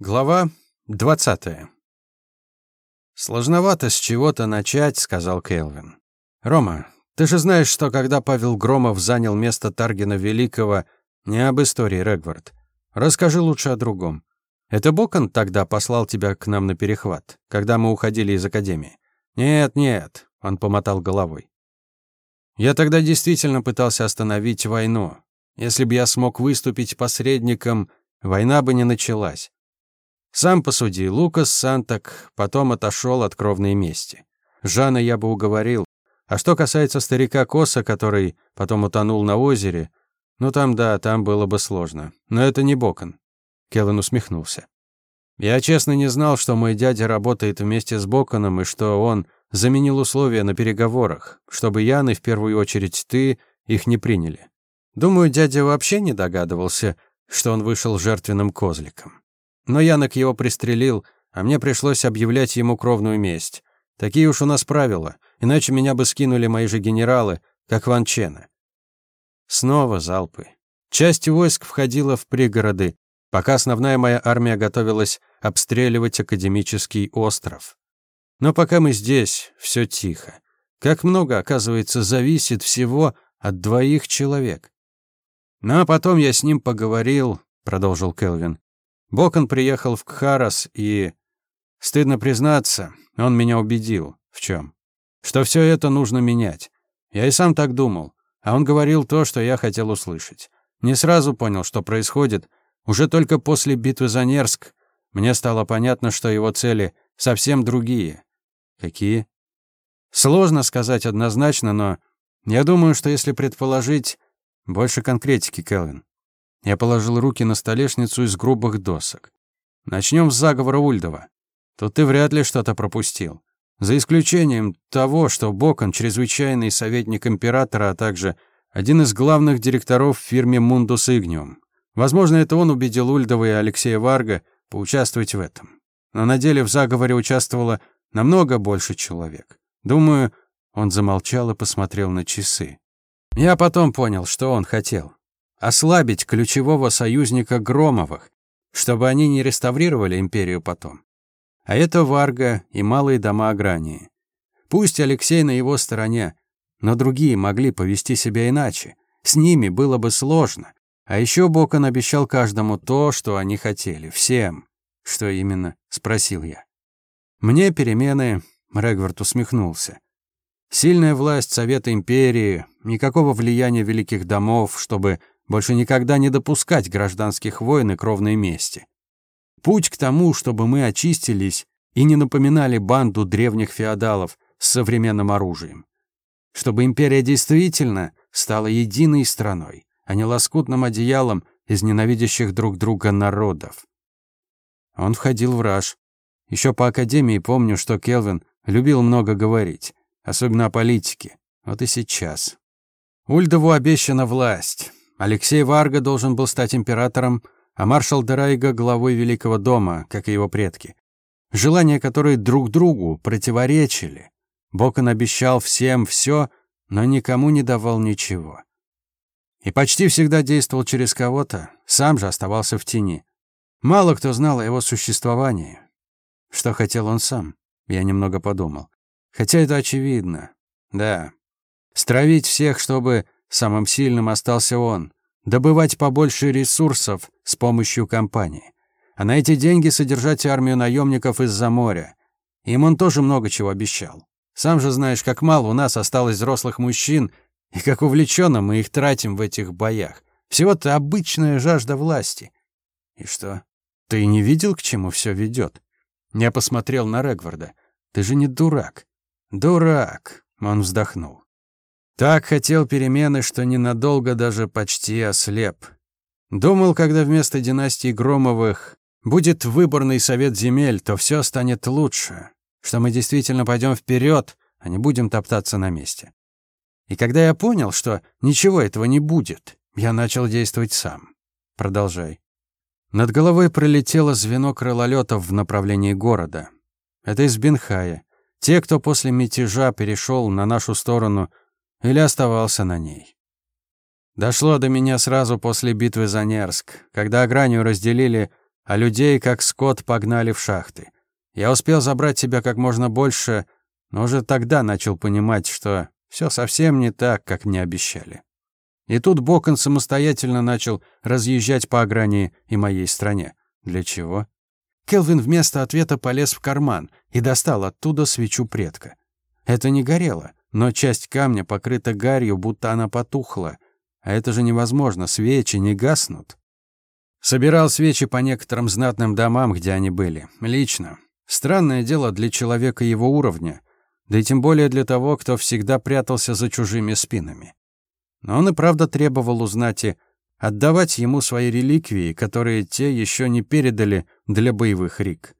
Глава 20. Сложновато с чего-то начать, сказал Келвин. Рома, ты же знаешь, что когда Павел Громов занял место Таргина Великого, не об истории Регвард. Расскажи лучше о другом. Это Бокон тогда послал тебя к нам на перехват, когда мы уходили из академии? Нет, нет, он помотал головой. Я тогда действительно пытался остановить войну. Если бы я смог выступить посредником, война бы не началась. Сам посуди, Лукас Сантак потом отошел от кровной мести. Жана я бы уговорил. А что касается старика Коса, который потом утонул на озере, ну там да, там было бы сложно. Но это не Бокон. Келлен усмехнулся. Я честно не знал, что мой дядя работает вместе с Боконом и что он заменил условия на переговорах, чтобы Ян и в первую очередь ты их не приняли. Думаю, дядя вообще не догадывался, что он вышел жертвенным козликом. Но Янок его пристрелил, а мне пришлось объявлять ему кровную месть. Такие уж у нас правила, иначе меня бы скинули мои же генералы, как Ван Чена. Снова залпы. Часть войск входила в пригороды, пока основная моя армия готовилась обстреливать академический остров. Но пока мы здесь, все тихо. Как много, оказывается, зависит всего от двоих человек. Ну а потом я с ним поговорил, продолжил Келвин. Бокон приехал в Кхарас и... Стыдно признаться, он меня убедил. В чем? Что все это нужно менять. Я и сам так думал. А он говорил то, что я хотел услышать. Не сразу понял, что происходит. Уже только после битвы за Нерск мне стало понятно, что его цели совсем другие. Какие? Сложно сказать однозначно, но я думаю, что если предположить... Больше конкретики, Келвин. Я положил руки на столешницу из грубых досок. Начнем с заговора Ульдова. Тут ты вряд ли что-то пропустил. За исключением того, что Бокон, чрезвычайный советник императора, а также один из главных директоров в фирме Мундус Игниум. Возможно, это он убедил Ульдова и Алексея Варга поучаствовать в этом. Но на деле в заговоре участвовало намного больше человек. Думаю, он замолчал и посмотрел на часы. Я потом понял, что он хотел ослабить ключевого союзника Громовых, чтобы они не реставрировали империю потом. А это Варга и малые дома Агрании. Пусть Алексей на его стороне, но другие могли повести себя иначе. С ними было бы сложно. А еще Бокон обещал каждому то, что они хотели. Всем. Что именно? Спросил я. Мне перемены... Регвард усмехнулся. Сильная власть Совета Империи, никакого влияния великих домов, чтобы больше никогда не допускать гражданских войн и кровной мести. Путь к тому, чтобы мы очистились и не напоминали банду древних феодалов с современным оружием. Чтобы империя действительно стала единой страной, а не лоскутным одеялом из ненавидящих друг друга народов. Он входил в раж. Еще по академии помню, что Келвин любил много говорить, особенно о политике. Вот и сейчас. Ульдову обещана власть. Алексей Варга должен был стать императором, а маршал Дерайга — главой Великого дома, как и его предки. Желания, которые друг другу противоречили. Бокон обещал всем все, но никому не давал ничего. И почти всегда действовал через кого-то, сам же оставался в тени. Мало кто знал о его существовании. Что хотел он сам, я немного подумал. Хотя это очевидно. Да. Стравить всех, чтобы Самым сильным остался он. Добывать побольше ресурсов с помощью компании. А на эти деньги содержать армию наемников из-за моря. Им он тоже много чего обещал. Сам же знаешь, как мало у нас осталось взрослых мужчин, и как увлеченно мы их тратим в этих боях. Всего-то обычная жажда власти. И что? Ты не видел, к чему все ведет? Я посмотрел на Регварда. Ты же не дурак. Дурак, он вздохнул. Так хотел перемены, что ненадолго даже почти ослеп. Думал, когда вместо династии Громовых будет выборный совет земель, то все станет лучше, что мы действительно пойдем вперед, а не будем топтаться на месте. И когда я понял, что ничего этого не будет, я начал действовать сам. Продолжай. Над головой пролетело звено крылолетов в направлении города. Это из Бенхая. Те, кто после мятежа перешел на нашу сторону, или оставался на ней. Дошло до меня сразу после битвы за Нерск, когда Агранию разделили, а людей, как скот, погнали в шахты. Я успел забрать тебя как можно больше, но уже тогда начал понимать, что все совсем не так, как мне обещали. И тут Бокон самостоятельно начал разъезжать по Агрании и моей стране. Для чего? Келвин вместо ответа полез в карман и достал оттуда свечу предка. Это не горело, но часть камня покрыта гарью, будто она потухла. А это же невозможно, свечи не гаснут. Собирал свечи по некоторым знатным домам, где они были. Лично. Странное дело для человека его уровня. Да и тем более для того, кто всегда прятался за чужими спинами. Но он и правда требовал узнать и отдавать ему свои реликвии, которые те еще не передали для боевых рик.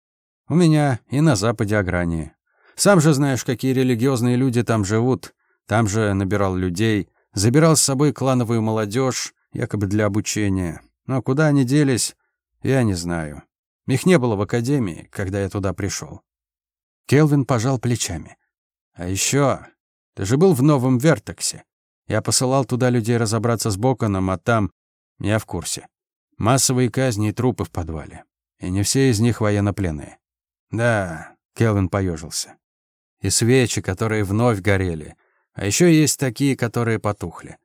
У меня и на западе Агрании. Сам же знаешь, какие религиозные люди там живут. Там же набирал людей, забирал с собой клановую молодежь, якобы для обучения. Но куда они делись, я не знаю. Их не было в академии, когда я туда пришел. Келвин пожал плечами. А еще, ты же был в новом Вертексе. Я посылал туда людей разобраться с Боконом, а там... Я в курсе. Массовые казни и трупы в подвале. И не все из них военнопленные. Да, Келвин поежился. И свечи, которые вновь горели. А еще есть такие, которые потухли.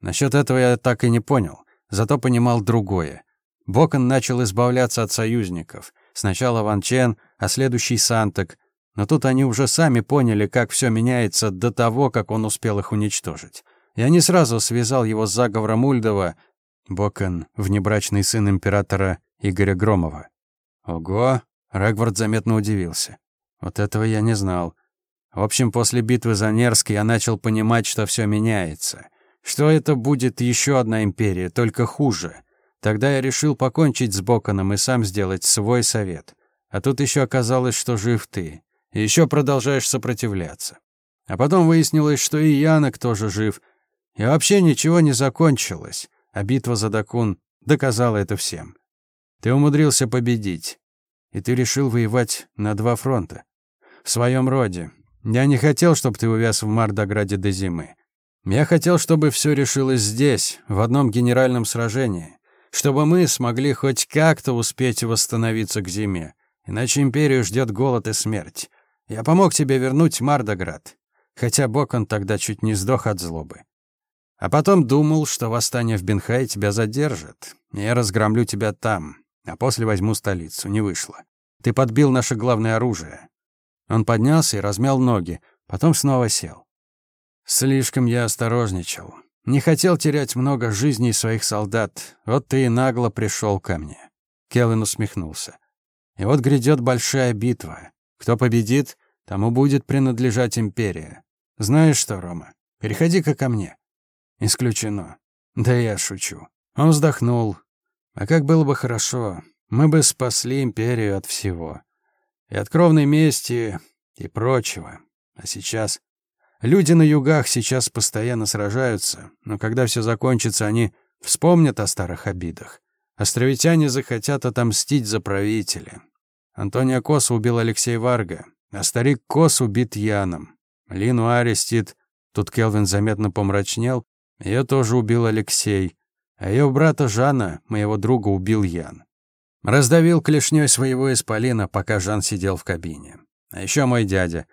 Насчет этого я так и не понял, зато понимал другое. Бокон начал избавляться от союзников. Сначала Ван Чен, а следующий Санток. Но тут они уже сами поняли, как все меняется до того, как он успел их уничтожить. Я не сразу связал его с заговором Ульдова. Бокон — внебрачный сын императора Игоря Громова. Ого! Регвард заметно удивился. Вот этого я не знал. В общем, после битвы за Нерск я начал понимать, что все меняется. Что это будет еще одна империя, только хуже. Тогда я решил покончить с Боконом и сам сделать свой совет. А тут еще оказалось, что жив ты. И еще продолжаешь сопротивляться. А потом выяснилось, что и Янок тоже жив — и вообще ничего не закончилось, а битва за Дакун доказала это всем. Ты умудрился победить, и ты решил воевать на два фронта. В своем роде. Я не хотел, чтобы ты увяз в Мардограде до зимы. Я хотел, чтобы все решилось здесь, в одном генеральном сражении, чтобы мы смогли хоть как-то успеть восстановиться к зиме. Иначе империю ждет голод и смерть. Я помог тебе вернуть Мардоград, хотя Бокон тогда чуть не сдох от злобы. А потом думал, что восстание в Бенхае тебя задержит. Я разгромлю тебя там, а после возьму столицу. Не вышло. Ты подбил наше главное оружие. Он поднялся и размял ноги, потом снова сел. Слишком я осторожничал. Не хотел терять много жизней своих солдат. Вот ты и нагло пришел ко мне. Келвин усмехнулся. И вот грядет большая битва. Кто победит, тому будет принадлежать империя. Знаешь что, Рома, переходи-ка ко мне. Исключено. Да я шучу. Он вздохнул. А как было бы хорошо. Мы бы спасли империю от всего. И от кровной мести, и прочего. А сейчас... Люди на югах сейчас постоянно сражаются, но когда все закончится, они вспомнят о старых обидах. Островитяне захотят отомстить за правителя. Антонио Коса убил Алексей Варга, а старик Кос убит Яном. Лину арестит. Тут Келвин заметно помрачнел, ее тоже убил Алексей, а ее брата Жана, моего друга, убил Ян. Раздавил клешней своего исполина, пока Жан сидел в кабине. А еще мой дядя.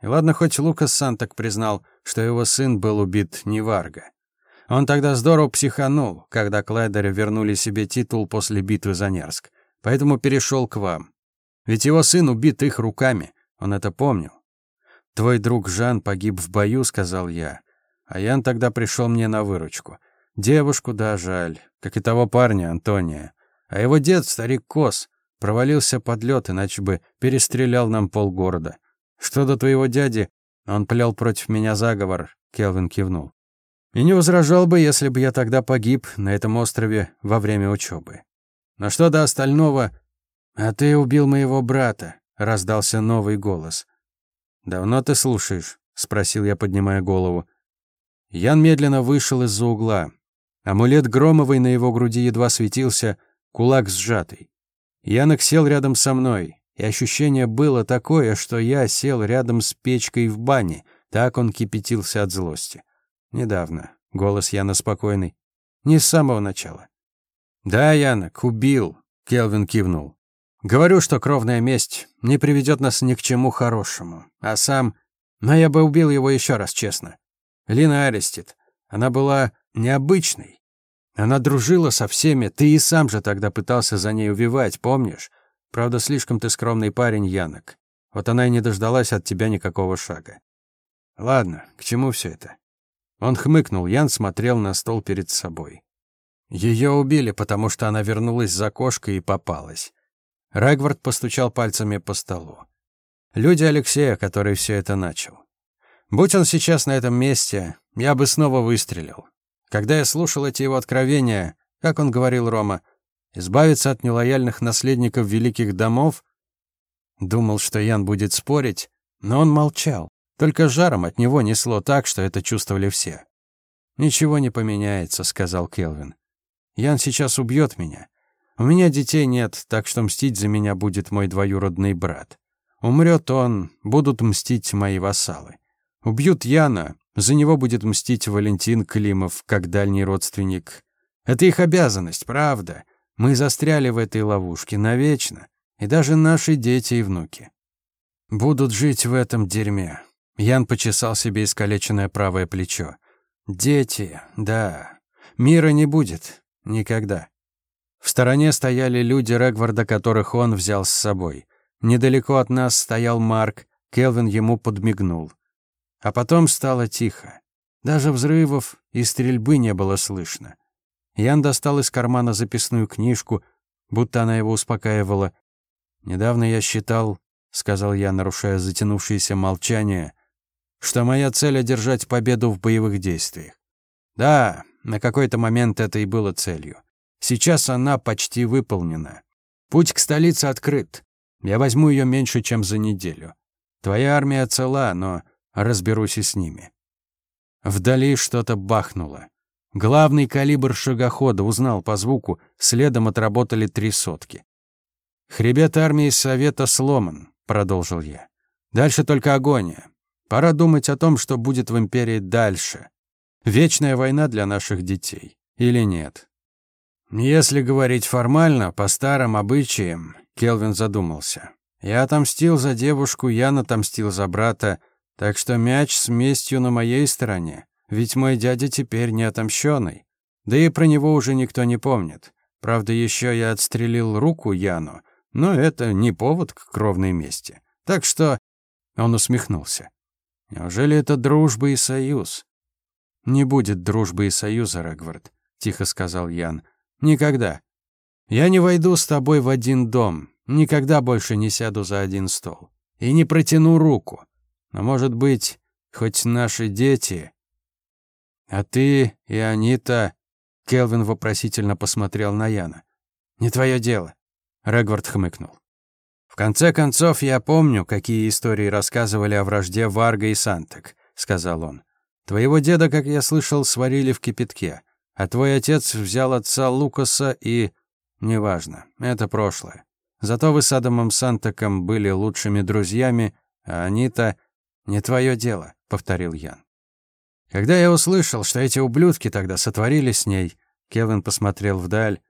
И ладно, хоть Лукас Сантак признал, что его сын был убит не Варга. Он тогда здорово психанул, когда Клайдеры вернули себе титул после битвы за Нерск. Поэтому перешел к вам. Ведь его сын убит их руками, он это помнил. «Твой друг Жан погиб в бою», — сказал я. А Ян тогда пришел мне на выручку. Девушку, да, жаль, как и того парня, Антония. А его дед, старик Кос, провалился под лед, иначе бы перестрелял нам полгорода. Что до твоего дяди, он плял против меня заговор, Келвин кивнул. И не возражал бы, если бы я тогда погиб на этом острове во время учебы. Но что до остального... А ты убил моего брата, раздался новый голос. Давно ты слушаешь? спросил я, поднимая голову. Ян медленно вышел из-за угла. Амулет Громовой на его груди едва светился, кулак сжатый. Янок сел рядом со мной, и ощущение было такое, что я сел рядом с печкой в бане, так он кипятился от злости. Недавно. Голос Яна спокойный. Не с самого начала. «Да, Янок, убил», Келвин кивнул. Говорю, что кровная месть не приведет нас ни к чему хорошему. А сам... Но я бы убил его еще раз, честно. Лина Арестит. Она была необычной. Она дружила со всеми. Ты и сам же тогда пытался за ней увивать, помнишь? Правда, слишком ты скромный парень, Янок. Вот она и не дождалась от тебя никакого шага. Ладно, к чему все это? Он хмыкнул, Ян смотрел на стол перед собой. Ее убили, потому что она вернулась за кошкой и попалась. Регвард постучал пальцами по столу. Люди Алексея, который все это начал. Будь он сейчас на этом месте, я бы снова выстрелил. Когда я слушал эти его откровения, как он говорил Рома, избавиться от нелояльных наследников великих домов, думал, что Ян будет спорить, но он молчал. Только жаром от него несло так, что это чувствовали все. «Ничего не поменяется», — сказал Келвин. «Ян сейчас убьет меня. У меня детей нет, так что мстить за меня будет мой двоюродный брат. Умрет он, будут мстить мои вассалы. Убьют Яна, за него будет мстить Валентин Климов, как дальний родственник. Это их обязанность, правда. Мы застряли в этой ловушке навечно, и даже наши дети и внуки. Будут жить в этом дерьме. Ян почесал себе искалеченное правое плечо. Дети, да. Мира не будет. Никогда. В стороне стояли люди Регварда, которых он взял с собой. Недалеко от нас стоял Марк, Келвин ему подмигнул. А потом стало тихо. Даже взрывов и стрельбы не было слышно. Ян достал из кармана записную книжку, будто она его успокаивала. «Недавно я считал», — сказал я, нарушая затянувшееся молчание, что моя цель — одержать победу в боевых действиях. Да, на какой-то момент это и было целью. Сейчас она почти выполнена. Путь к столице открыт. Я возьму ее меньше, чем за неделю. Твоя армия цела, но разберусь и с ними. Вдали что-то бахнуло. Главный калибр шагохода узнал по звуку, следом отработали три сотки. «Хребет армии Совета сломан», — продолжил я. «Дальше только агония. Пора думать о том, что будет в Империи дальше. Вечная война для наших детей. Или нет?» «Если говорить формально, по старым обычаям», — Келвин задумался. «Я отомстил за девушку, я отомстил за брата, так что мяч с местью на моей стороне, ведь мой дядя теперь не отомщенный. Да и про него уже никто не помнит. Правда, еще я отстрелил руку Яну, но это не повод к кровной мести. Так что...» Он усмехнулся. Неужели это дружба и союз? Не будет дружбы и союза, Регвард, тихо сказал Ян. Никогда. Я не войду с тобой в один дом, никогда больше не сяду за один стол и не протяну руку. Но, может быть, хоть наши дети... А ты и Анита... Келвин вопросительно посмотрел на Яна. «Не твое дело», — Регвард хмыкнул. «В конце концов, я помню, какие истории рассказывали о вражде Варга и Сантек», — сказал он. «Твоего деда, как я слышал, сварили в кипятке, а твой отец взял отца Лукаса и... Неважно, это прошлое. Зато вы с Адамом Сантеком были лучшими друзьями, а они-то... Не твое дело», — повторил Ян. Когда я услышал, что эти ублюдки тогда сотворили с ней, Кевин посмотрел вдаль.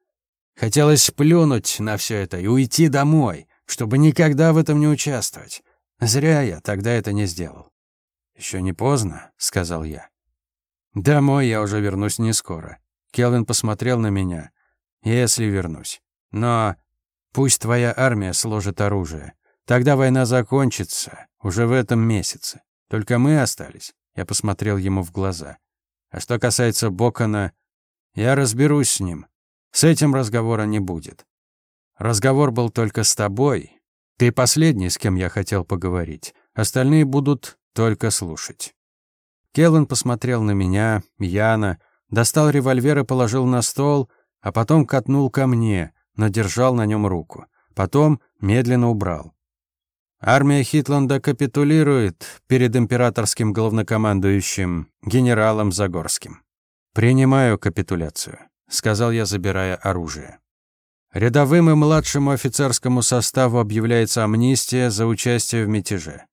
Хотелось плюнуть на все это и уйти домой, чтобы никогда в этом не участвовать. Зря я тогда это не сделал. Еще не поздно, сказал я. Домой я уже вернусь не скоро. Келвин посмотрел на меня. Если вернусь. Но пусть твоя армия сложит оружие. Тогда война закончится уже в этом месяце. Только мы остались. Я посмотрел ему в глаза. А что касается Бокона, я разберусь с ним. С этим разговора не будет. Разговор был только с тобой. Ты последний, с кем я хотел поговорить. Остальные будут только слушать. Келлен посмотрел на меня, Яна, достал револьвер и положил на стол, а потом катнул ко мне, но держал на нем руку. Потом медленно убрал. Армия Хитланда капитулирует перед императорским главнокомандующим генералом Загорским. «Принимаю капитуляцию», — сказал я, забирая оружие. Рядовым и младшему офицерскому составу объявляется амнистия за участие в мятеже.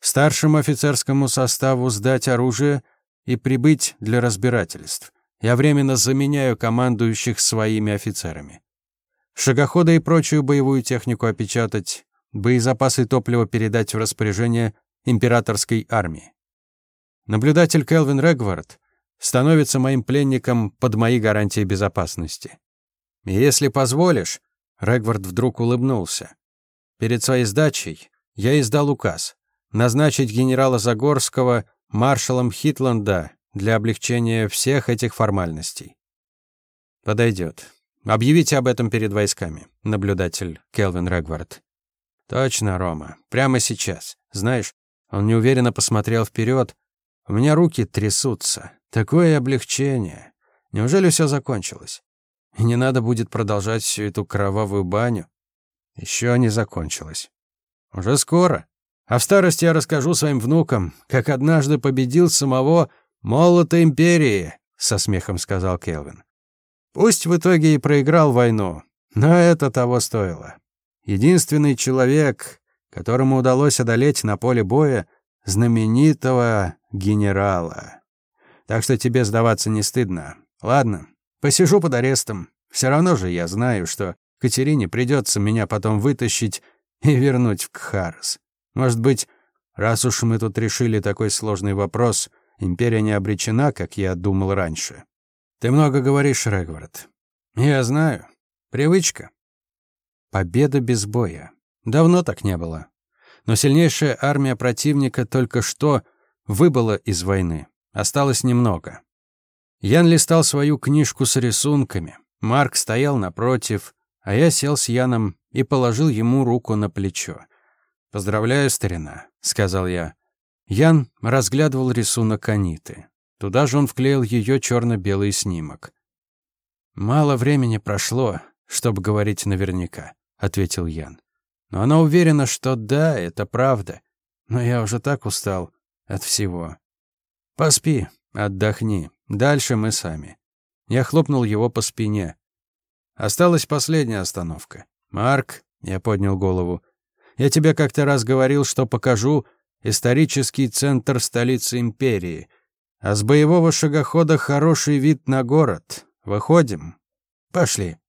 Старшему офицерскому составу сдать оружие и прибыть для разбирательств. Я временно заменяю командующих своими офицерами. шагоходы и прочую боевую технику опечатать, боезапасы топлива передать в распоряжение императорской армии. Наблюдатель Келвин Регвард становится моим пленником под мои гарантии безопасности. если позволишь, Регвард вдруг улыбнулся. Перед своей сдачей я издал указ назначить генерала Загорского маршалом Хитланда для облегчения всех этих формальностей. Подойдет. Объявите об этом перед войсками, наблюдатель Келвин Регвард. Точно, Рома. Прямо сейчас. Знаешь, он неуверенно посмотрел вперед. У меня руки трясутся. Такое облегчение. Неужели все закончилось? И не надо будет продолжать всю эту кровавую баню? Еще не закончилось. Уже скоро. А в старости я расскажу своим внукам, как однажды победил самого молота империи, со смехом сказал Келвин. Пусть в итоге и проиграл войну, но это того стоило. Единственный человек, которому удалось одолеть на поле боя знаменитого генерала. Так что тебе сдаваться не стыдно. Ладно, посижу под арестом. Все равно же я знаю, что Катерине придется меня потом вытащить и вернуть в Кхарс. Может быть, раз уж мы тут решили такой сложный вопрос, империя не обречена, как я думал раньше. Ты много говоришь, Регвард. Я знаю. Привычка. Победа без боя. Давно так не было. Но сильнейшая армия противника только что выбыла из войны. Осталось немного. Ян листал свою книжку с рисунками. Марк стоял напротив, а я сел с Яном и положил ему руку на плечо. «Поздравляю, старина», — сказал я. Ян разглядывал рисунок Аниты. Туда же он вклеил ее черно-белый снимок. «Мало времени прошло, чтобы говорить наверняка», — ответил Ян. «Но она уверена, что да, это правда. Но я уже так устал от всего. Поспи, отдохни. Дальше мы сами». Я хлопнул его по спине. Осталась последняя остановка. «Марк», — я поднял голову, — «я тебе как-то раз говорил, что покажу исторический центр столицы империи, а с боевого шагохода хороший вид на город. Выходим? Пошли».